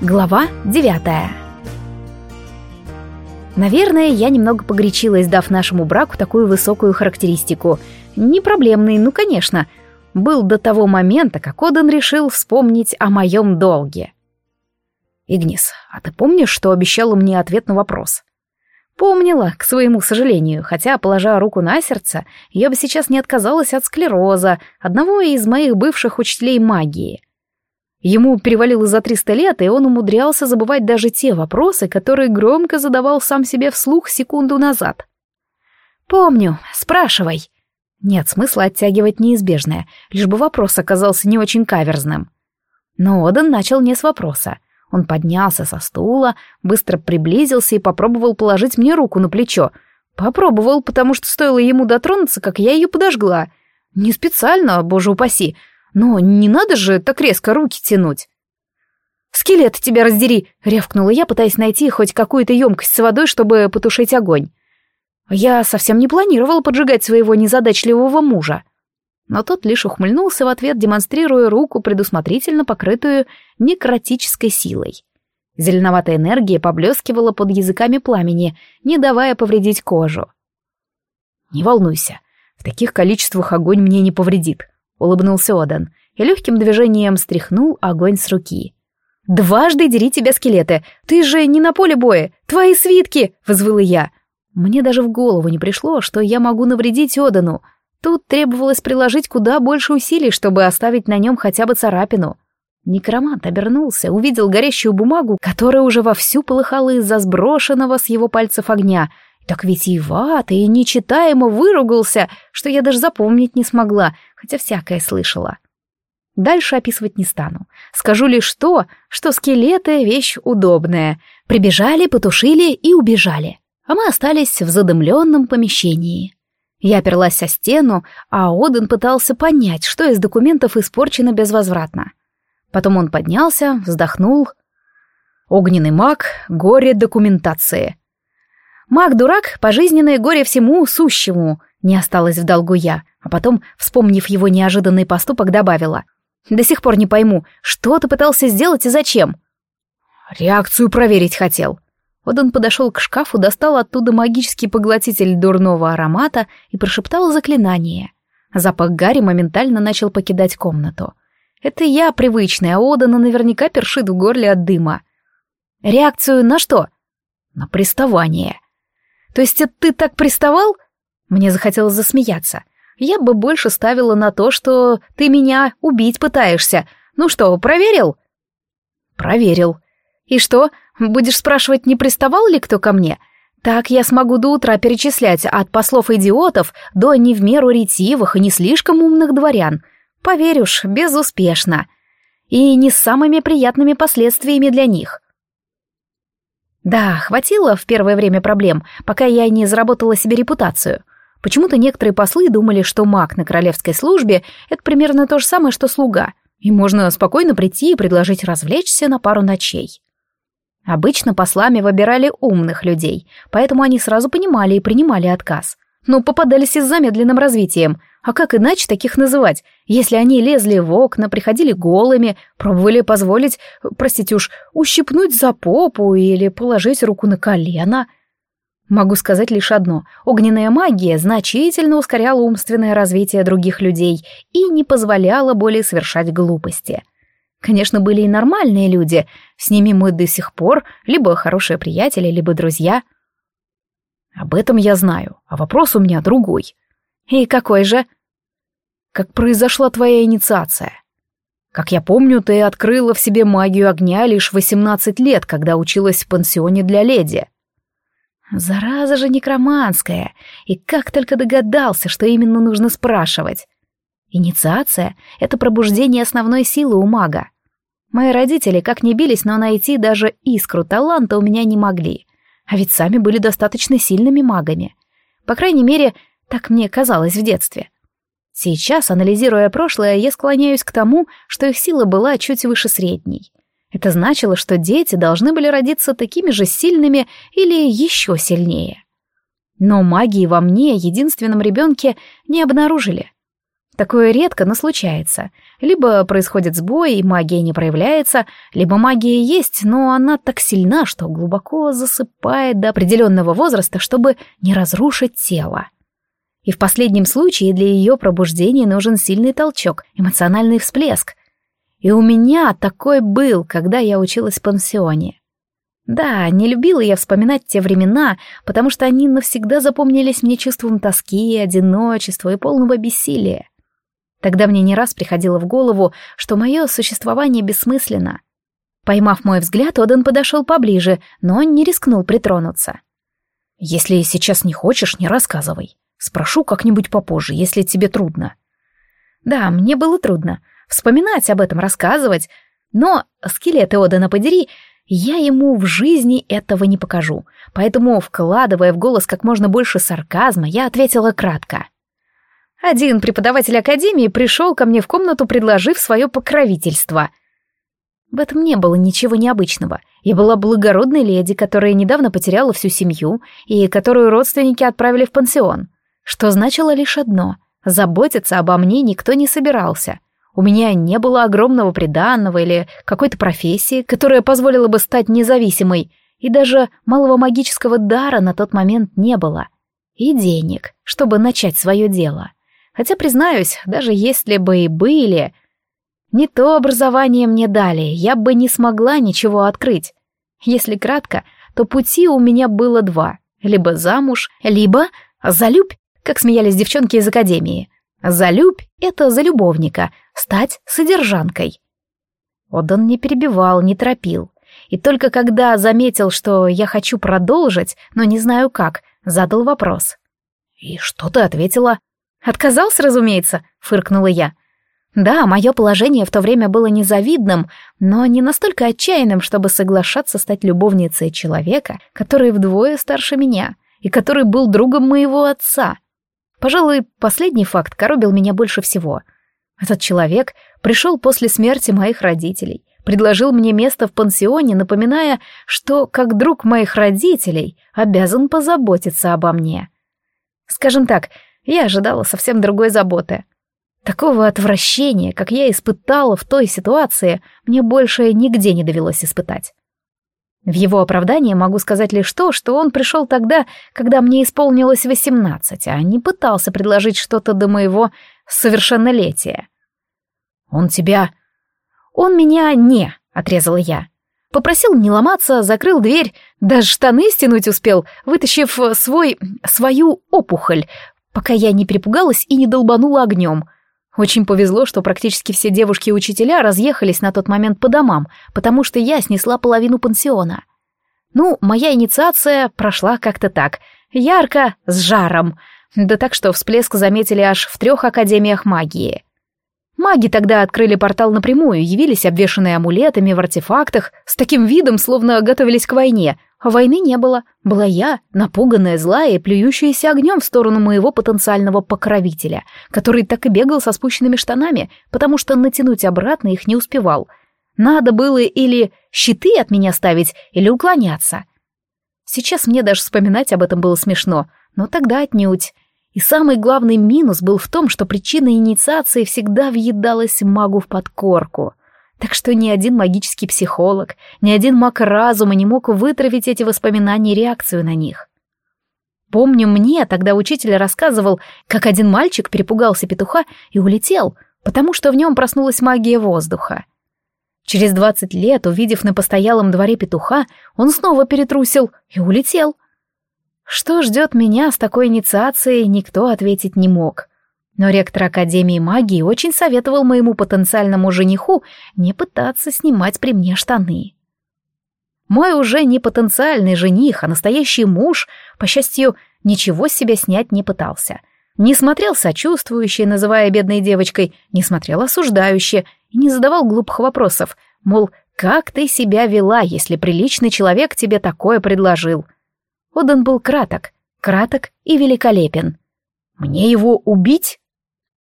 Глава девятая Наверное, я немного погорячилась, дав нашему браку такую высокую характеристику. Не проблемный, ну, конечно. Был до того момента, как Одан решил вспомнить о моем долге. «Игнис, а ты помнишь, что обещала мне ответ на вопрос?» Помнила, к своему сожалению, хотя, положа руку на сердце, я бы сейчас не отказалась от склероза, одного из моих бывших учителей магии. Ему перевалило за 300 лет, и он умудрялся забывать даже те вопросы, которые громко задавал сам себе вслух секунду назад. «Помню, спрашивай». Нет смысла оттягивать неизбежное, лишь бы вопрос оказался не очень каверзным. Но Одан начал не с вопроса. Он поднялся со стула, быстро приблизился и попробовал положить мне руку на плечо. Попробовал, потому что стоило ему дотронуться, как я ее подожгла. Не специально, боже упаси, но не надо же так резко руки тянуть. «Скелет тебя раздери!» — рявкнула я, пытаясь найти хоть какую-то емкость с водой, чтобы потушить огонь. Я совсем не планировала поджигать своего незадачливого мужа. Но тот лишь ухмыльнулся в ответ, демонстрируя руку, предусмотрительно покрытую некротической силой. Зеленоватая энергия поблескивала под языками пламени, не давая повредить кожу. «Не волнуйся, в таких количествах огонь мне не повредит», — улыбнулся Одан и легким движением стряхнул огонь с руки. «Дважды дери тебя, скелеты! Ты же не на поле боя! Твои свитки!» — взвыла я. Мне даже в голову не пришло, что я могу навредить Одану. Тут требовалось приложить куда больше усилий, чтобы оставить на нем хотя бы царапину. Некромант обернулся, увидел горящую бумагу, которая уже вовсю полыхала из-за сброшенного с его пальцев огня — так ведь и ват, и нечитаемо выругался, что я даже запомнить не смогла, хотя всякое слышала. Дальше описывать не стану. Скажу лишь то, что скелеты — вещь удобная. Прибежали, потушили и убежали. А мы остались в задымленном помещении. Я оперлась о стену, а Оден пытался понять, что из документов испорчено безвозвратно. Потом он поднялся, вздохнул. «Огненный маг, горе документации», Маг-дурак, пожизненное горе всему сущему, не осталось в долгу я, а потом, вспомнив его неожиданный поступок, добавила. До сих пор не пойму, что ты пытался сделать и зачем? Реакцию проверить хотел. Вот он подошел к шкафу, достал оттуда магический поглотитель дурного аромата и прошептал заклинание. Запах Гарри моментально начал покидать комнату. Это я привычная, а Одана наверняка першит в горле от дыма. Реакцию на что? На приставание. То есть это ты так приставал? Мне захотелось засмеяться. Я бы больше ставила на то, что ты меня убить пытаешься. Ну что, проверил? Проверил. И что, будешь спрашивать, не приставал ли кто ко мне? Так я смогу до утра перечислять от послов-идиотов до не в меру ретивых и не слишком умных дворян. Поверь уж, безуспешно. И не с самыми приятными последствиями для них. Да, хватило в первое время проблем, пока я не заработала себе репутацию. Почему-то некоторые послы думали, что маг на королевской службе — это примерно то же самое, что слуга, и можно спокойно прийти и предложить развлечься на пару ночей. Обычно послами выбирали умных людей, поэтому они сразу понимали и принимали отказ. Но попадались и с замедленным развитием, а как иначе таких называть, если они лезли в окна, приходили голыми, пробовали позволить, простите уж, ущипнуть за попу или положить руку на колено? Могу сказать лишь одно. Огненная магия значительно ускоряла умственное развитие других людей и не позволяла более совершать глупости. Конечно, были и нормальные люди, с ними мы до сих пор либо хорошие приятели, либо друзья. Об этом я знаю, а вопрос у меня другой. И какой же? как произошла твоя инициация. Как я помню, ты открыла в себе магию огня лишь 18 лет, когда училась в пансионе для леди. Зараза же некроманская, и как только догадался, что именно нужно спрашивать. Инициация — это пробуждение основной силы у мага. Мои родители как ни бились, но найти даже искру таланта у меня не могли. А ведь сами были достаточно сильными магами. По крайней мере, так мне казалось в детстве. Сейчас, анализируя прошлое, я склоняюсь к тому, что их сила была чуть выше средней. Это значило, что дети должны были родиться такими же сильными или еще сильнее. Но магии во мне, единственном ребенке, не обнаружили. Такое редко, но случается. Либо происходит сбой, и магия не проявляется, либо магия есть, но она так сильна, что глубоко засыпает до определенного возраста, чтобы не разрушить тело. И в последнем случае для ее пробуждения нужен сильный толчок, эмоциональный всплеск. И у меня такой был, когда я училась в пансионе. Да, не любила я вспоминать те времена, потому что они навсегда запомнились мне чувством тоски, одиночества и полного бессилия. Тогда мне не раз приходило в голову, что мое существование бессмысленно. Поймав мой взгляд, Оден подошел поближе, но не рискнул притронуться. «Если сейчас не хочешь, не рассказывай. Спрошу как-нибудь попозже, если тебе трудно». Да, мне было трудно. Вспоминать об этом, рассказывать. Но, скелеты Одена подери, я ему в жизни этого не покажу. Поэтому, вкладывая в голос как можно больше сарказма, я ответила кратко. Один преподаватель академии пришел ко мне в комнату, предложив свое покровительство. В этом не было ничего необычного. Я была благородной леди, которая недавно потеряла всю семью и которую родственники отправили в пансион. Что значило лишь одно — заботиться обо мне никто не собирался. У меня не было огромного приданного или какой-то профессии, которая позволила бы стать независимой, и даже малого магического дара на тот момент не было. И денег, чтобы начать свое дело — Хотя, признаюсь, даже если бы и были, не то образование мне дали, я бы не смогла ничего открыть. Если кратко, то пути у меня было два. Либо замуж, либо залюбь, как смеялись девчонки из академии. Залюбь — это за любовника, стать содержанкой. Одан не перебивал, не торопил. И только когда заметил, что я хочу продолжить, но не знаю как, задал вопрос. «И что ты ответила?» «Отказался, разумеется», — фыркнула я. Да, мое положение в то время было незавидным, но не настолько отчаянным, чтобы соглашаться стать любовницей человека, который вдвое старше меня и который был другом моего отца. Пожалуй, последний факт коробил меня больше всего. Этот человек пришел после смерти моих родителей, предложил мне место в пансионе, напоминая, что, как друг моих родителей, обязан позаботиться обо мне. Скажем так, я ожидала совсем другой заботы. Такого отвращения, как я испытала в той ситуации, мне больше нигде не довелось испытать. В его оправдании могу сказать лишь то, что он пришел тогда, когда мне исполнилось восемнадцать, а не пытался предложить что-то до моего совершеннолетия. «Он тебя...» «Он меня не», — отрезала я. Попросил не ломаться, закрыл дверь, даже штаны стянуть успел, вытащив свой... свою опухоль, пока я не перепугалась и не долбанула огнем. Очень повезло, что практически все девушки и учителя разъехались на тот момент по домам, потому что я снесла половину пансиона. Ну, моя инициация прошла как-то так. Ярко, с жаром. Да так, что всплеск заметили аж в трех академиях магии. Маги тогда открыли портал напрямую, явились обвешанные амулетами в артефактах, с таким видом, словно готовились к войне, а войны не было. Была я, напуганная, злая и плюющаяся огнем в сторону моего потенциального покровителя, который так и бегал со спущенными штанами, потому что натянуть обратно их не успевал. Надо было или щиты от меня ставить, или уклоняться. Сейчас мне даже вспоминать об этом было смешно, но тогда отнюдь. И самый главный минус был в том, что причина инициации всегда въедалась магу в подкорку. Так что ни один магический психолог, ни один маг разума не мог вытравить эти воспоминания и реакцию на них. Помню, мне тогда учитель рассказывал, как один мальчик перепугался петуха и улетел, потому что в нем проснулась магия воздуха. Через двадцать лет, увидев на постоялом дворе петуха, он снова перетрусил и улетел. Что ждет меня с такой инициацией, никто ответить не мог. Но ректор Академии магии очень советовал моему потенциальному жениху не пытаться снимать при мне штаны. Мой уже не потенциальный жених, а настоящий муж, по счастью, ничего с себя снять не пытался. Не смотрел сочувствующе, называя бедной девочкой, не смотрел осуждающе и не задавал глупых вопросов, мол, как ты себя вела, если приличный человек тебе такое предложил? Одан был краток, краток и великолепен. «Мне его убить?»